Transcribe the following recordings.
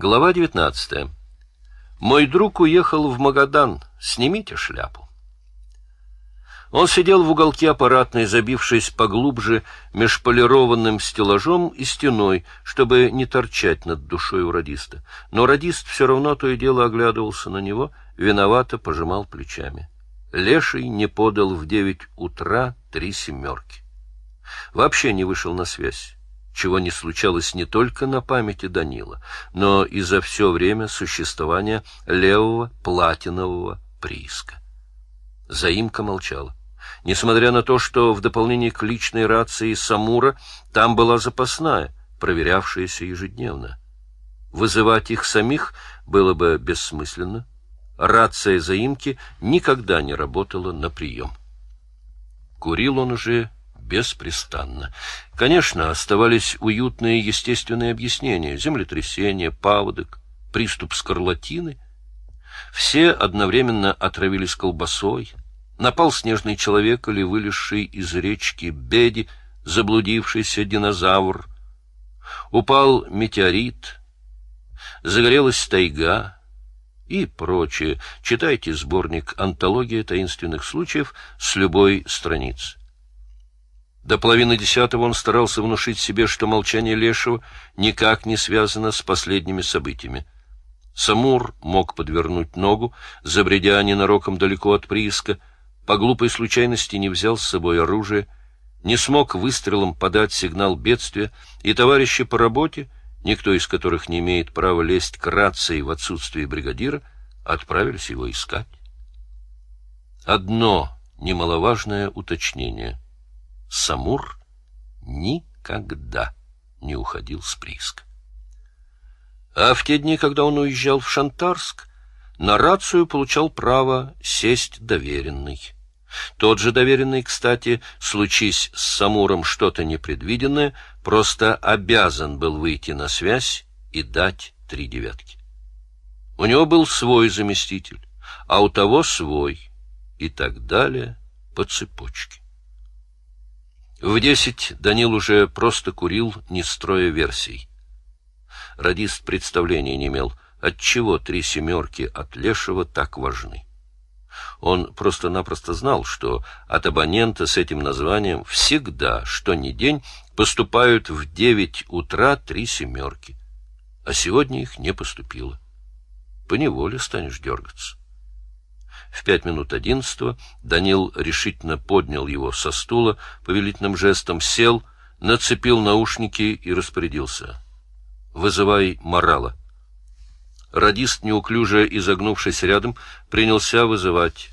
Глава 19. Мой друг уехал в Магадан. Снимите шляпу. Он сидел в уголке аппаратной, забившись поглубже меж полированным стеллажом и стеной, чтобы не торчать над душой у радиста. Но радист все равно то и дело оглядывался на него, виновато пожимал плечами. Леший не подал в девять утра три семерки. Вообще не вышел на связь чего не случалось не только на памяти Данила, но и за все время существования левого платинового прииска. Заимка молчала. Несмотря на то, что в дополнение к личной рации Самура там была запасная, проверявшаяся ежедневно. Вызывать их самих было бы бессмысленно. Рация заимки никогда не работала на прием. Курил он уже беспрестанно. Конечно, оставались уютные естественные объяснения — землетрясение, паводок, приступ скарлатины. Все одновременно отравились колбасой, напал снежный человек или вылезший из речки Беди, заблудившийся динозавр, упал метеорит, загорелась тайга — и прочее. Читайте сборник «Антология таинственных случаев» с любой страницы. До половины десятого он старался внушить себе, что молчание Лешего никак не связано с последними событиями. Самур мог подвернуть ногу, забредя ненароком далеко от прииска, по глупой случайности не взял с собой оружие, не смог выстрелом подать сигнал бедствия, и товарищи по работе, никто из которых не имеет права лезть к рации в отсутствие бригадира, отправились его искать. Одно немаловажное уточнение — Самур никогда не уходил с прииска. А в те дни, когда он уезжал в Шантарск, на рацию получал право сесть доверенный. Тот же доверенный, кстати, случись с Самуром что-то непредвиденное, просто обязан был выйти на связь и дать три девятки. У него был свой заместитель, а у того свой, и так далее по цепочке. В десять Данил уже просто курил, не строя версий. Радист представления не имел, отчего три семерки от Лешего так важны. Он просто-напросто знал, что от абонента с этим названием всегда, что ни день, поступают в девять утра три семерки, а сегодня их не поступило. Поневоле станешь дергаться. В пять минут одиннадцатого Данил решительно поднял его со стула, повелительным жестом сел, нацепил наушники и распорядился. «Вызывай морала». Радист, неуклюже изогнувшись рядом, принялся вызывать.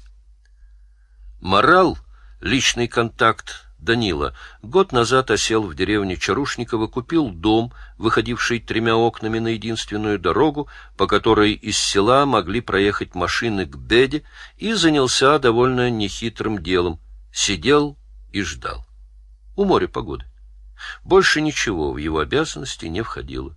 Морал, личный контакт Данила год назад осел в деревне Чарушниково, купил дом, выходивший тремя окнами на единственную дорогу, по которой из села могли проехать машины к Беде, и занялся довольно нехитрым делом. Сидел и ждал. У моря погоды. Больше ничего в его обязанности не входило.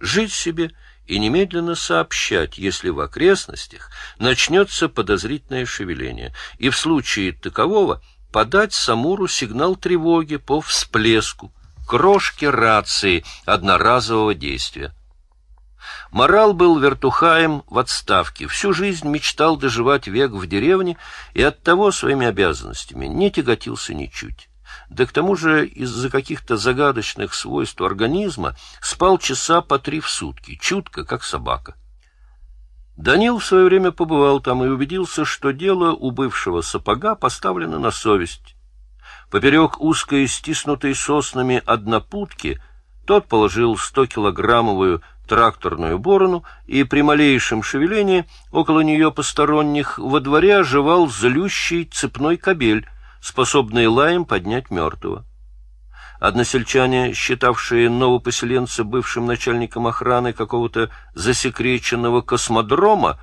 Жить себе и немедленно сообщать, если в окрестностях начнется подозрительное шевеление, и в случае такового — подать Самуру сигнал тревоги по всплеску, крошки рации одноразового действия. Морал был вертухаем в отставке, всю жизнь мечтал доживать век в деревне и оттого своими обязанностями не тяготился ничуть. Да к тому же из-за каких-то загадочных свойств организма спал часа по три в сутки, чутко, как собака. Данил в свое время побывал там и убедился, что дело у бывшего сапога поставлено на совесть. Поперек узкой, стиснутой соснами однопутки тот положил стокилограммовую тракторную борону и при малейшем шевелении около нее посторонних во дворе оживал злющий цепной кобель, способный лаем поднять мертвого. Односельчане, считавшие новопоселенца бывшим начальником охраны какого-то засекреченного космодрома,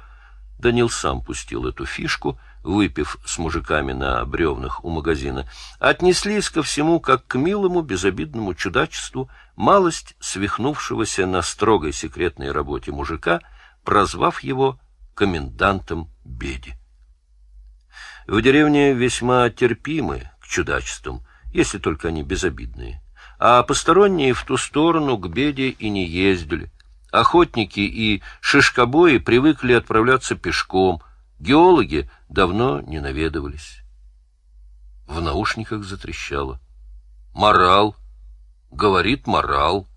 Данил сам пустил эту фишку, выпив с мужиками на бревнах у магазина, отнеслись ко всему как к милому безобидному чудачеству малость свихнувшегося на строгой секретной работе мужика, прозвав его комендантом Беди. В деревне весьма терпимы к чудачествам, если только они безобидные. А посторонние в ту сторону к беде и не ездили. Охотники и шишкобои привыкли отправляться пешком, геологи давно не наведывались. В наушниках затрещало. «Морал! Говорит морал!»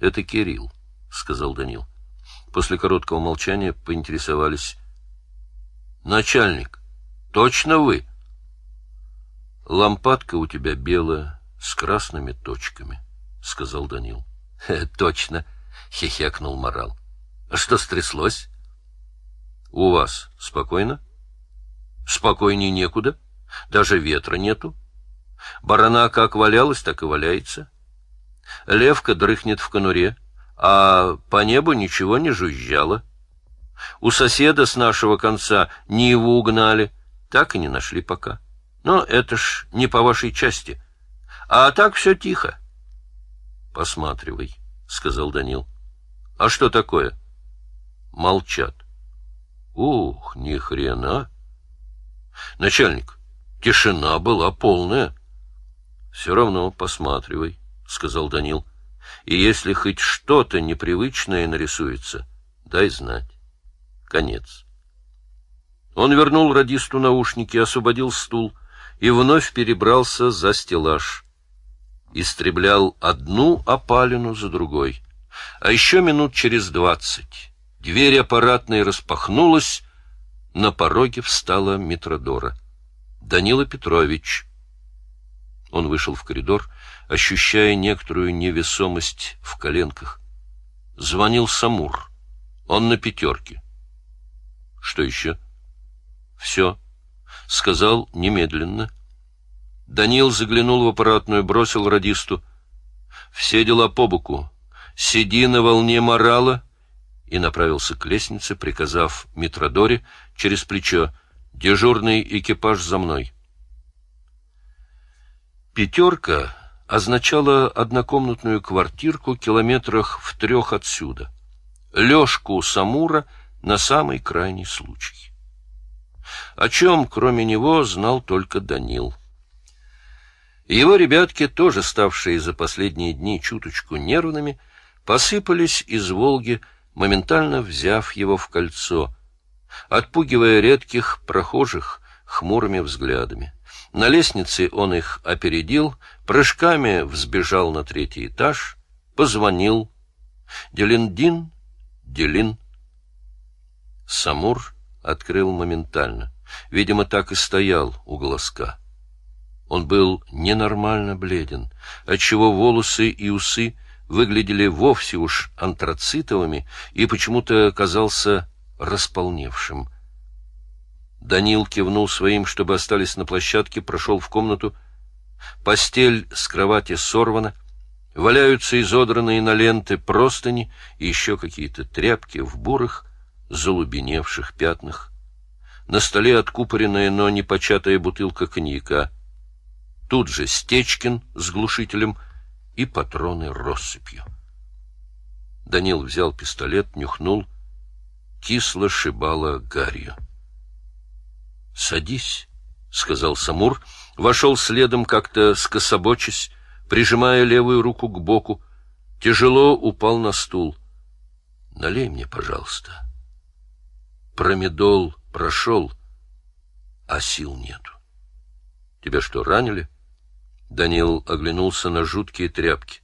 «Это Кирилл», — сказал Данил. После короткого молчания поинтересовались. «Начальник, точно вы?» «Лампадка у тебя белая, с красными точками», — сказал Данил. «Точно», — хихекнул Морал. «Что стряслось?» «У вас спокойно?» «Спокойней некуда. Даже ветра нету. Барана как валялась, так и валяется. Левка дрыхнет в конуре, а по небу ничего не жужжало. У соседа с нашего конца Ниву угнали, так и не нашли пока. Но это ж не по вашей части. А так все тихо. — Посматривай, — сказал Данил. — А что такое? — Молчат. — Ух, ни хрена! — Начальник, тишина была полная. — Все равно посматривай, — сказал Данил. — И если хоть что-то непривычное нарисуется, дай знать. Конец. Он вернул радисту наушники, освободил стул и вновь перебрался за стеллаж. Истреблял одну опалину за другой. А еще минут через двадцать дверь аппаратной распахнулась, на пороге встала Митродора. Данила Петрович. Он вышел в коридор, ощущая некоторую невесомость в коленках. Звонил Самур. Он на пятерке. Что еще? Все. Сказал немедленно. Данил заглянул в аппаратную, бросил радисту. Все дела по боку. Сиди на волне морала и направился к лестнице, приказав Митродоре через плечо «Дежурный экипаж за мной». «Пятерка» означала однокомнатную квартирку километрах в трех отсюда. Лёшку Самура на самый крайний случай. О чем, кроме него, знал только Данил. Его ребятки, тоже ставшие за последние дни чуточку нервными, посыпались из Волги, моментально взяв его в кольцо, отпугивая редких прохожих хмурыми взглядами. На лестнице он их опередил, прыжками взбежал на третий этаж, позвонил. Делиндин, Делин. Самур открыл моментально. Видимо, так и стоял у глазка. Он был ненормально бледен, отчего волосы и усы выглядели вовсе уж антрацитовыми и почему-то казался располневшим. Данил кивнул своим, чтобы остались на площадке, прошел в комнату. Постель с кровати сорвана, валяются изодранные на ленты простыни и еще какие-то тряпки в бурых, залубеневших пятнах. На столе откупоренная, но не початая бутылка коньяка. Тут же Стечкин с глушителем и патроны россыпью. Данил взял пистолет, нюхнул, кисло шибало гарью. — Садись, — сказал Самур, вошел следом как-то скособочась, прижимая левую руку к боку, тяжело упал на стул. — Налей мне, пожалуйста. Промедол прошел, а сил нету. — Тебя что, ранили? Данил оглянулся на жуткие тряпки.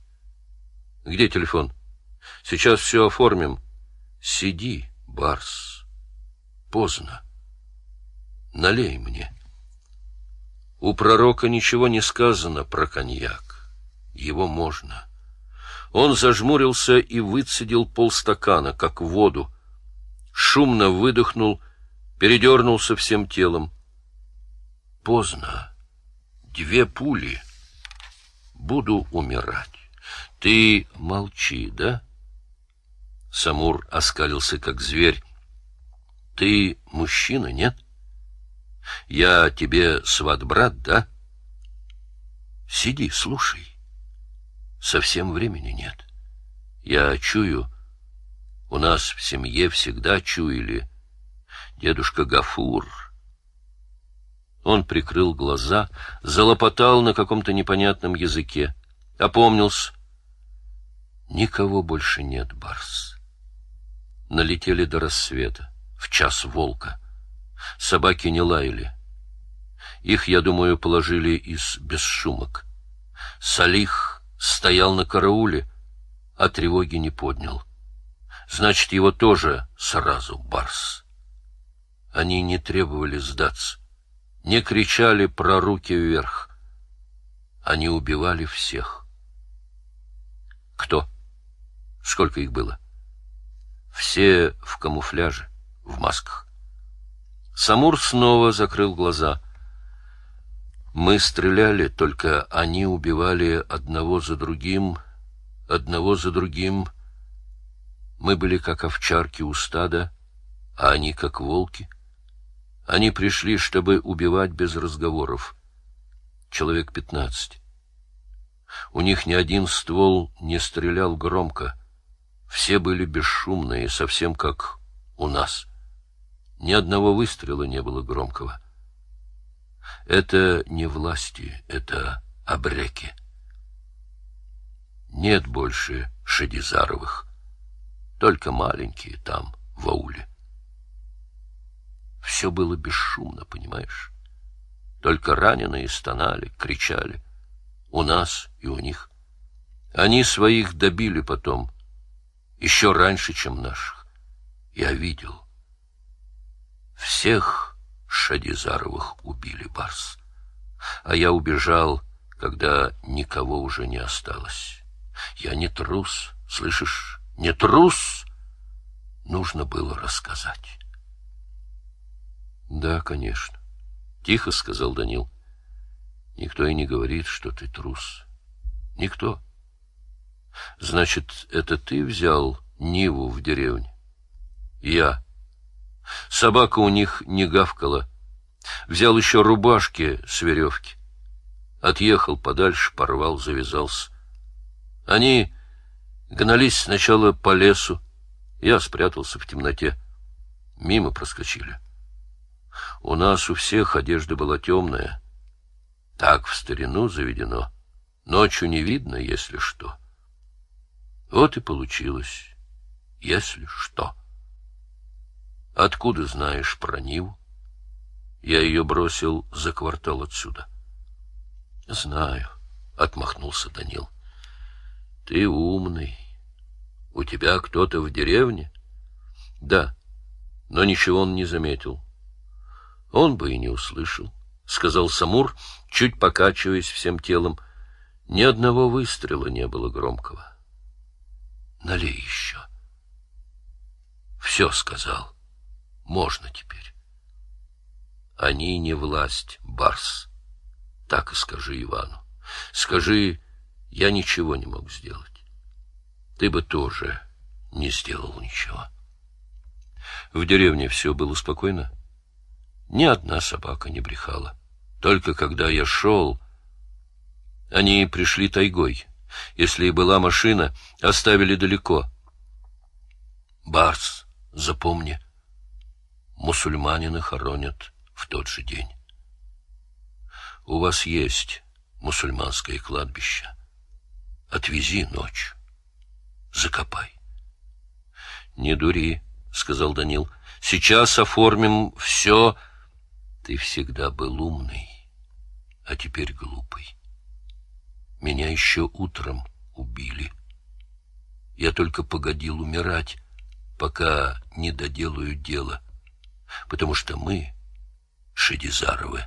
— Где телефон? — Сейчас все оформим. — Сиди, Барс. Поздно. Налей мне. У пророка ничего не сказано про коньяк. Его можно. Он зажмурился и выцедил полстакана, как воду. Шумно выдохнул, передернулся всем телом. Поздно. Две пули. Буду умирать. Ты молчи, да? Самур оскалился, как зверь. Ты мужчина, нет? Я тебе сват-брат, да? Сиди, слушай. Совсем времени нет. Я чую, у нас в семье всегда чуяли. Дедушка Гафур он прикрыл глаза, залопотал на каком-то непонятном языке. Опомнился. Никого больше нет, Барс. Налетели до рассвета, в час волка. Собаки не лаяли. Их, я думаю, положили из бесшумок. Салих стоял на карауле, а тревоги не поднял. Значит, его тоже сразу Барс. Они не требовали сдаться, не кричали про руки вверх. Они убивали всех. Кто? Сколько их было? Все в камуфляже, в масках. Самур снова закрыл глаза. Мы стреляли, только они убивали одного за другим, одного за другим. Мы были как овчарки у стада, а они как волки. Они пришли, чтобы убивать без разговоров. Человек пятнадцать. У них ни один ствол не стрелял громко. Все были бесшумные, совсем как у нас. Ни одного выстрела не было громкого. Это не власти, это обреки. Нет больше Шадизаровых, только маленькие там, в ауле. Все было бесшумно, понимаешь? Только раненые стонали, кричали. У нас и у них. Они своих добили потом, еще раньше, чем наших. Я видел. Всех Шадизаровых убили, Барс. А я убежал, когда никого уже не осталось. Я не трус, слышишь? Не трус! Нужно было рассказать. Да, конечно. Тихо сказал Данил. Никто и не говорит, что ты трус. Никто. Значит, это ты взял Ниву в деревне? Я. Собака у них не гавкала. Взял еще рубашки с веревки. Отъехал подальше, порвал, завязался. Они гнались сначала по лесу. Я спрятался в темноте. Мимо проскочили. У нас у всех одежда была темная. Так в старину заведено. Ночью не видно, если что. Вот и получилось, если что. Откуда знаешь про Ниву? Я ее бросил за квартал отсюда. — Знаю, — отмахнулся Данил. — Ты умный. У тебя кто-то в деревне? — Да, но ничего он не заметил. Он бы и не услышал, — сказал Самур, чуть покачиваясь всем телом. Ни одного выстрела не было громкого. — Налей еще. — Все сказал. Можно теперь. Они не власть, Барс. Так и скажи Ивану. Скажи, я ничего не мог сделать. Ты бы тоже не сделал ничего. В деревне все было спокойно. Ни одна собака не брехала. Только когда я шел... Они пришли тайгой. Если и была машина, оставили далеко. Барс, запомни, мусульманина хоронят в тот же день. У вас есть мусульманское кладбище. Отвези ночь. Закопай. Не дури, сказал Данил. Сейчас оформим все ты всегда был умный, а теперь глупый. Меня еще утром убили. Я только погодил умирать, пока не доделаю дело, потому что мы, Шедизаровы,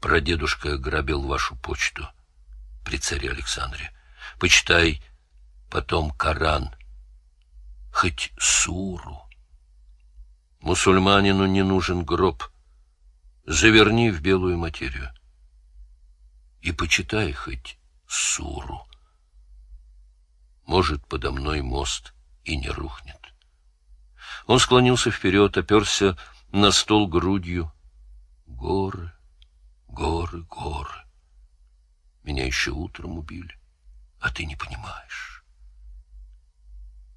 прадедушка грабил вашу почту при царе Александре. Почитай потом Коран, хоть суру. Мусульманину не нужен гроб. Заверни в белую материю. И почитай хоть суру. Может, подо мной мост и не рухнет. Он склонился вперед, оперся на стол грудью. Горы, горы, горы. Меня еще утром убили, а ты не понимаешь.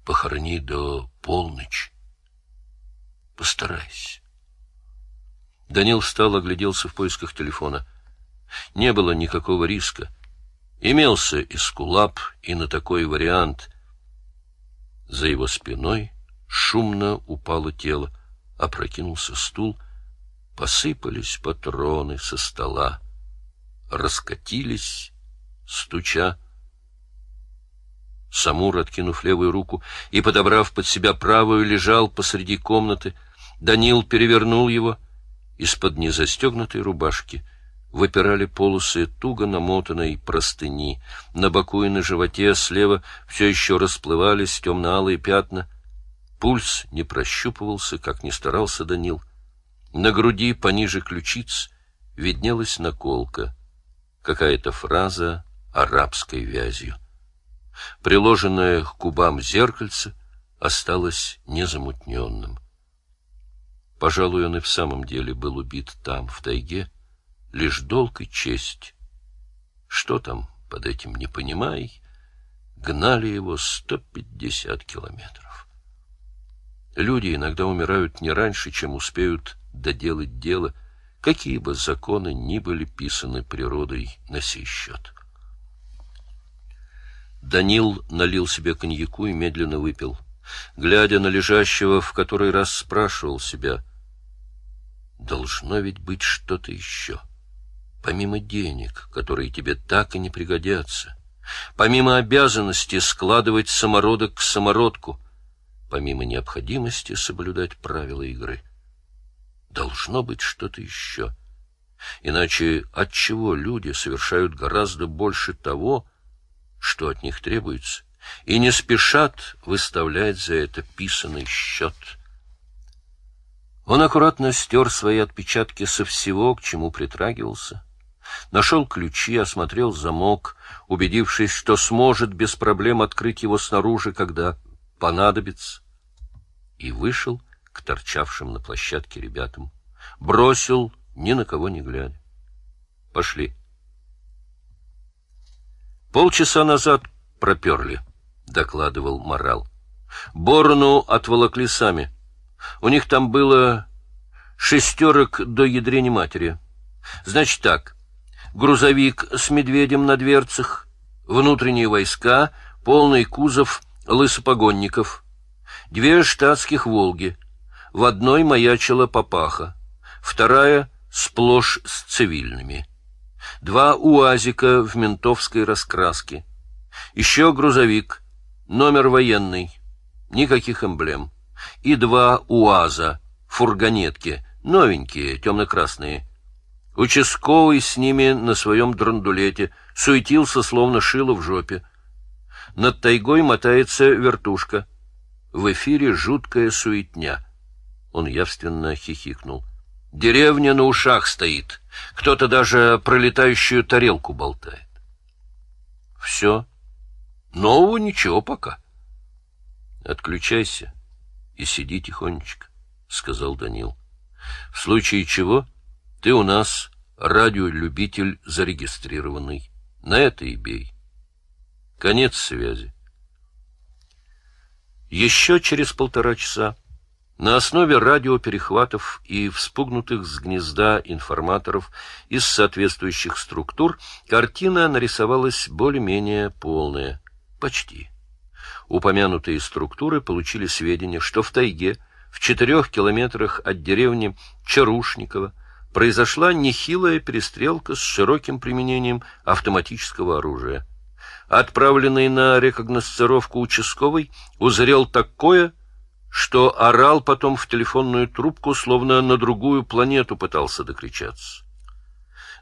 Похорони до полночи Постарайся. Данил встал, огляделся в поисках телефона. Не было никакого риска. Имелся эскулап и на такой вариант. За его спиной шумно упало тело, опрокинулся стул, посыпались патроны со стола, раскатились, стуча. Самур, откинув левую руку и подобрав под себя правую, лежал посреди комнаты. Данил перевернул его. Из-под незастегнутой рубашки выпирали полосы туго намотанной простыни. На боку и на животе слева все еще расплывались темно-алые пятна. Пульс не прощупывался, как ни старался Данил. На груди, пониже ключиц, виднелась наколка. Какая-то фраза арабской вязью. Приложенное к губам зеркальце осталось незамутненным. Пожалуй, он и в самом деле был убит там, в тайге, лишь долг и честь. Что там под этим не понимай, гнали его сто пятьдесят километров. Люди иногда умирают не раньше, чем успеют доделать дело, какие бы законы ни были писаны природой на сей счет. Данил налил себе коньяку и медленно выпил. Глядя на лежащего, в который раз спрашивал себя, должно ведь быть что-то еще, помимо денег, которые тебе так и не пригодятся, помимо обязанности складывать самородок к самородку, помимо необходимости соблюдать правила игры. Должно быть что-то еще. Иначе от чего люди совершают гораздо больше того, что от них требуется, и не спешат выставлять за это писанный счет. Он аккуратно стер свои отпечатки со всего, к чему притрагивался, нашел ключи, осмотрел замок, убедившись, что сможет без проблем открыть его снаружи, когда понадобится, и вышел к торчавшим на площадке ребятам. Бросил, ни на кого не глядя. Пошли. Полчаса назад проперли, — докладывал Морал. Борону отволокли сами. У них там было шестерок до ядрени матери. Значит так, грузовик с медведем на дверцах, внутренние войска, полный кузов лысопогонников, две штатских «Волги», в одной маячила папаха, вторая сплошь с цивильными два УАЗика в ментовской раскраске, еще грузовик, номер военный, никаких эмблем, и два УАЗа, фургонетки, новенькие, темно-красные. Участковый с ними на своем драндулете суетился, словно шило в жопе. Над тайгой мотается вертушка. В эфире жуткая суетня. Он явственно хихикнул. Деревня на ушах стоит. Кто-то даже пролетающую тарелку болтает. Все. Нового ничего пока. Отключайся и сиди тихонечко, — сказал Данил. В случае чего ты у нас радиолюбитель зарегистрированный. На это и бей. Конец связи. Еще через полтора часа на основе радиоперехватов и вспугнутых с гнезда информаторов из соответствующих структур картина нарисовалась более-менее полная. Почти. Упомянутые структуры получили сведения, что в тайге, в четырех километрах от деревни Чарушникова, произошла нехилая перестрелка с широким применением автоматического оружия. Отправленный на рекогносцировку участковый узрел такое, что орал потом в телефонную трубку, словно на другую планету пытался докричаться.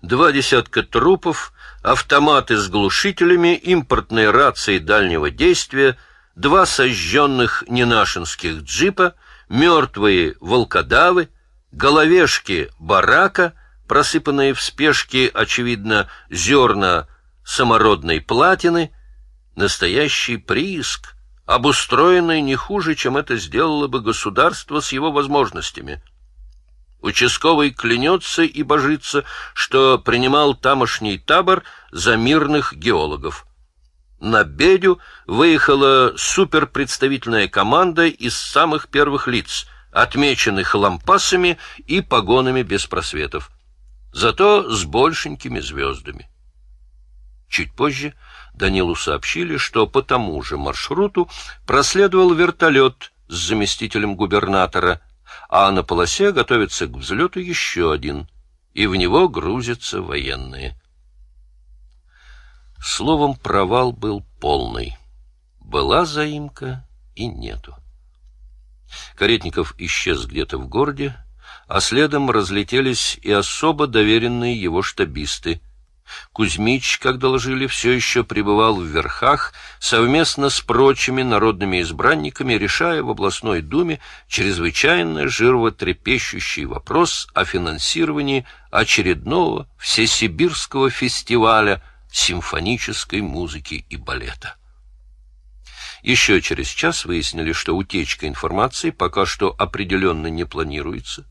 Два десятка трупов, автоматы с глушителями, импортные рации дальнего действия, два сожженных ненашинских джипа, мертвые волкодавы, головешки барака, просыпанные в спешке, очевидно, зерна самородной платины, настоящий прииск, обустроенной не хуже, чем это сделало бы государство с его возможностями. Участковый клянется и божится, что принимал тамошний табор за мирных геологов. На Бедю выехала суперпредставительная команда из самых первых лиц, отмеченных лампасами и погонами без просветов, зато с большенькими звездами. Чуть позже Данилу сообщили, что по тому же маршруту проследовал вертолет с заместителем губернатора, а на полосе готовится к взлету еще один, и в него грузятся военные. Словом, провал был полный. Была заимка и нету. Каретников исчез где-то в городе, а следом разлетелись и особо доверенные его штабисты. Кузьмич, как доложили, все еще пребывал в верхах, совместно с прочими народными избранниками, решая в областной думе чрезвычайно животрепещущий вопрос о финансировании очередного всесибирского фестиваля симфонической музыки и балета. Еще через час выяснили, что утечка информации пока что определенно не планируется.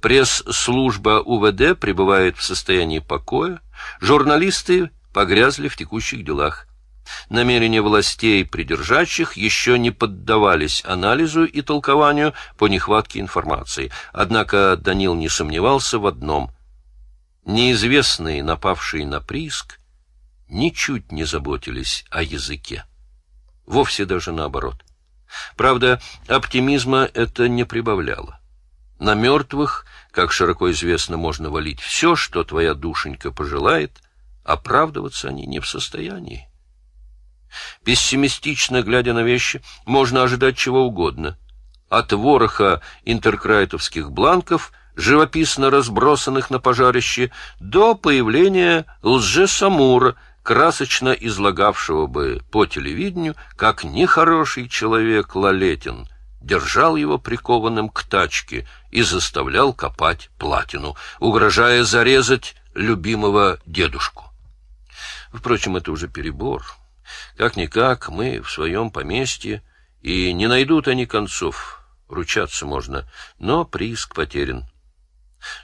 Пресс-служба УВД пребывает в состоянии покоя, журналисты погрязли в текущих делах. Намерения властей, придержащих, еще не поддавались анализу и толкованию по нехватке информации. Однако Данил не сомневался в одном. Неизвестные, напавшие на прииск, ничуть не заботились о языке. Вовсе даже наоборот. Правда, оптимизма это не прибавляло. На мертвых, как широко известно, можно валить все, что твоя душенька пожелает, оправдываться они не в состоянии. Пессимистично глядя на вещи, можно ожидать чего угодно. От вороха интеркрайтовских бланков, живописно разбросанных на пожарище, до появления лже-самура — красочно излагавшего бы по телевидению, как нехороший человек Лалетин держал его прикованным к тачке и заставлял копать платину, угрожая зарезать любимого дедушку. Впрочем, это уже перебор. Как-никак мы в своем поместье, и не найдут они концов, ручаться можно, но прииск потерян.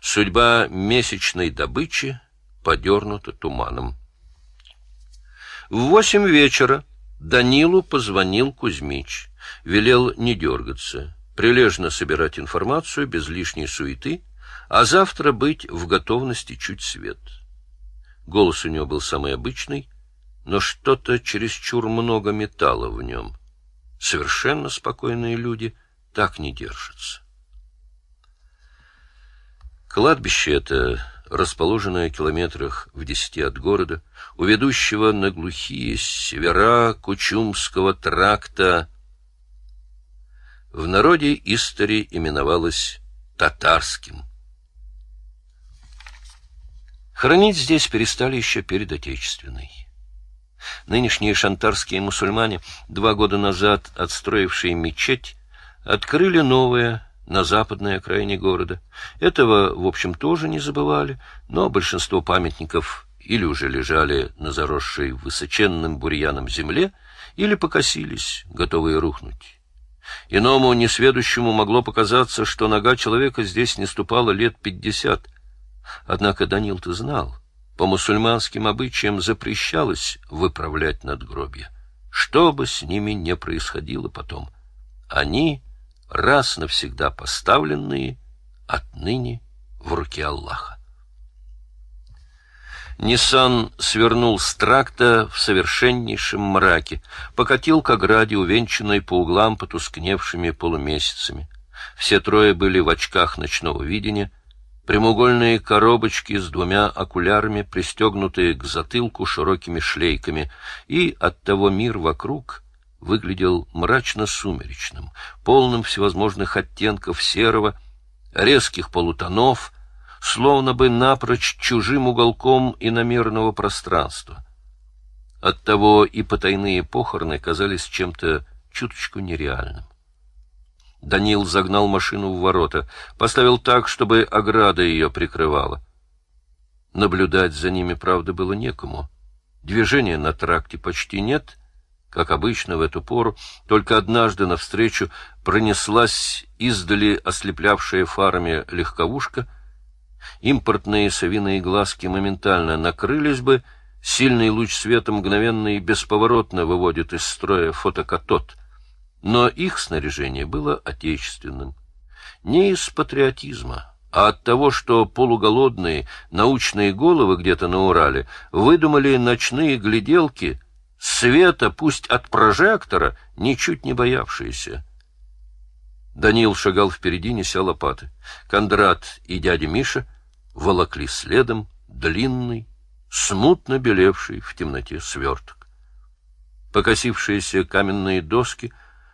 Судьба месячной добычи подернута туманом. В восемь вечера Данилу позвонил Кузьмич, велел не дергаться, прилежно собирать информацию без лишней суеты, а завтра быть в готовности чуть свет. Голос у него был самый обычный, но что-то чересчур много металла в нем. Совершенно спокойные люди так не держатся. Кладбище это расположенная километрах в десяти от города, у ведущего на глухие севера Кучумского тракта. В народе истори именовалось татарским. Хранить здесь перестали еще перед Отечественной. Нынешние шантарские мусульмане, два года назад отстроившие мечеть, открыли новое, на западной окраине города. Этого, в общем, тоже не забывали, но большинство памятников или уже лежали на заросшей высоченным бурьяном земле, или покосились, готовые рухнуть. Иному несведущему могло показаться, что нога человека здесь не ступала лет пятьдесят. Однако Данил-то знал, по мусульманским обычаям запрещалось выправлять надгробья, что бы с ними не происходило потом. Они раз навсегда поставленные отныне в руки Аллаха. Ниссан свернул с тракта в совершеннейшем мраке, покатил к ограде, увенчанной по углам потускневшими полумесяцами. Все трое были в очках ночного видения, прямоугольные коробочки с двумя окулярами, пристегнутые к затылку широкими шлейками, и оттого мир вокруг выглядел мрачно-сумеречным, полным всевозможных оттенков серого, резких полутонов, словно бы напрочь чужим уголком иномерного пространства. Оттого и потайные похороны казались чем-то чуточку нереальным. Данил загнал машину в ворота, поставил так, чтобы ограда ее прикрывала. Наблюдать за ними, правда, было некому. Движения на тракте почти нет — как обычно в эту пору, только однажды навстречу пронеслась издали ослеплявшая фарами легковушка. Импортные совиные глазки моментально накрылись бы, сильный луч света мгновенно и бесповоротно выводит из строя фотокатод. Но их снаряжение было отечественным. Не из патриотизма, а от того, что полуголодные научные головы где-то на Урале выдумали ночные гляделки, света, пусть от прожектора, ничуть не боявшиеся. Данил шагал впереди, неся лопаты. Кондрат и дядя Миша волокли следом длинный, смутно белевший в темноте сверток. Покосившиеся каменные доски,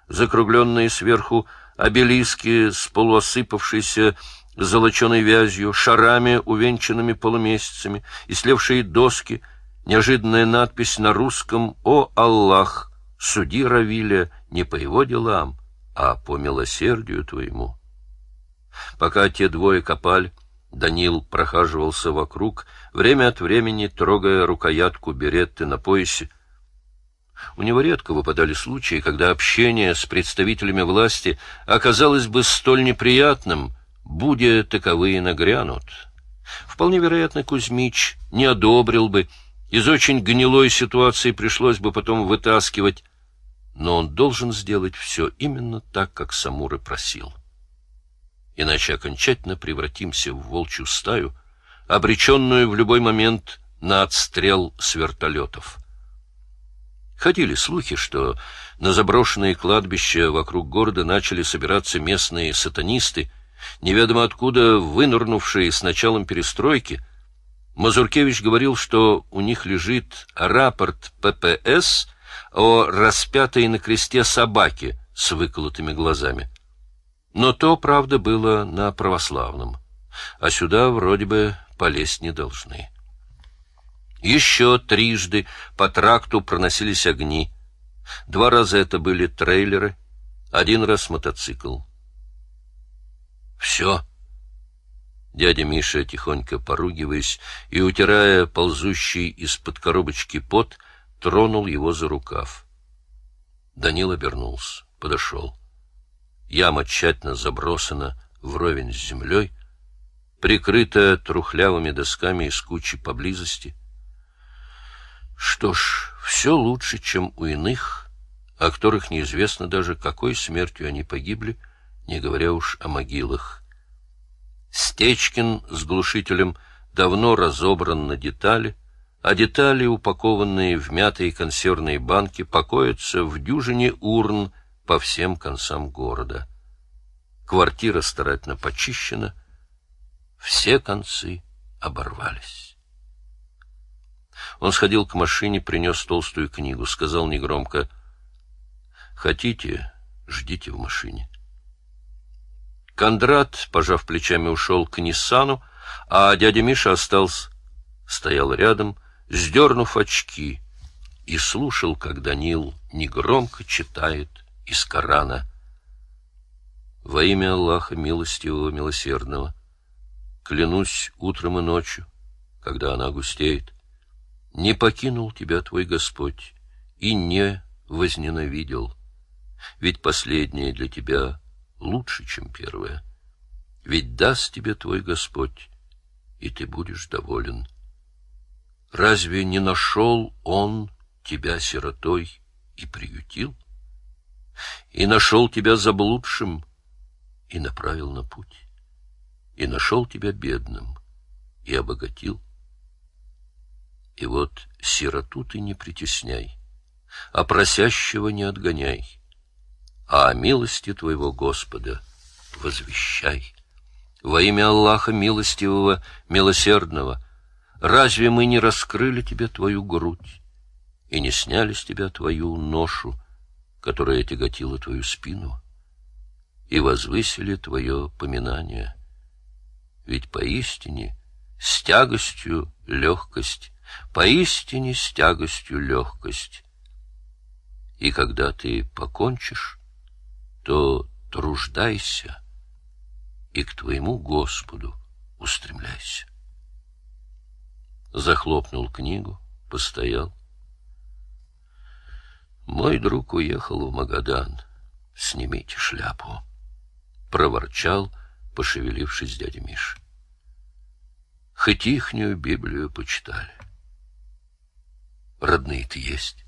закругленные сверху обелиски с полуосыпавшейся золоченой вязью, шарами, увенчанными полумесяцами, и слевшие доски, неожиданная надпись на русском «О Аллах, суди Равиля не по его делам, а по милосердию твоему». Пока те двое копали, Данил прохаживался вокруг, время от времени трогая рукоятку беретты на поясе. У него редко выпадали случаи, когда общение с представителями власти оказалось бы столь неприятным — будя таковые нагрянут. Вполне вероятно, Кузьмич не одобрил бы, из очень гнилой ситуации пришлось бы потом вытаскивать, но он должен сделать все именно так, как Самур и просил. Иначе окончательно превратимся в волчью стаю, обреченную в любой момент на отстрел с вертолетов. Ходили слухи, что на заброшенные кладбища вокруг города начали собираться местные сатанисты — неведомо откуда вынырнувшие с началом перестройки, Мазуркевич говорил, что у них лежит рапорт ППС о распятой на кресте собаке с выколотыми глазами. Но то, правда, было на православном, а сюда вроде бы полезть не должны. Еще трижды по тракту проносились огни. Два раза это были трейлеры, один раз мотоцикл. Все. Дядя Миша, тихонько поругиваясь и утирая ползущий из-под коробочки пот, тронул его за рукав. Данил обернулся, подошел. Яма тщательно забросана вровень с землей, прикрытая трухлявыми досками из кучи поблизости. Что ж, все лучше, чем у иных, о которых неизвестно даже, какой смертью они погибли, — не говоря уж о могилах. Стечкин с глушителем давно разобран на детали, а детали, упакованные в мятые консервные банки, покоятся в дюжине урн по всем концам города. Квартира старательно почищена, все концы оборвались. Он сходил к машине, принес толстую книгу, сказал негромко, «Хотите, ждите в машине». Кондрат, пожав плечами, ушел к Ниссану, а дядя Миша остался, стоял рядом, сдернув очки, и слушал, как Данил негромко читает из Корана. «Во имя Аллаха милостивого, милосердного, клянусь утром и ночью, когда она густеет, не покинул тебя твой Господь и не возненавидел, ведь последнее для тебя лучше, чем первое. Ведь даст тебе твой Господь, и ты будешь доволен. Разве не нашел Он тебя сиротой и приютил? И нашел тебя заблудшим и направил на путь, и нашел тебя бедным и обогатил. И вот сироту ты не притесняй, а просящего не отгоняй а о милости твоего Господа возвещай. Во имя Аллаха милостивого, милосердного, разве мы не раскрыли тебе твою грудь и не сняли с тебя твою ношу, которая тяготила твою спину, и возвысили твое поминание? Ведь поистине с тягостью легкость, поистине с тягостью легкость. И когда ты покончишь, то труждайся и к твоему Господу устремляйся. Захлопнул книгу, постоял. Мой друг уехал в Магадан. Снимите шляпу. Проворчал, пошевелившись дядя Миша. Хоть ихнюю Библию почитали. Родные-то есть?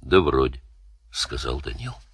Да вроде, — сказал Данил. —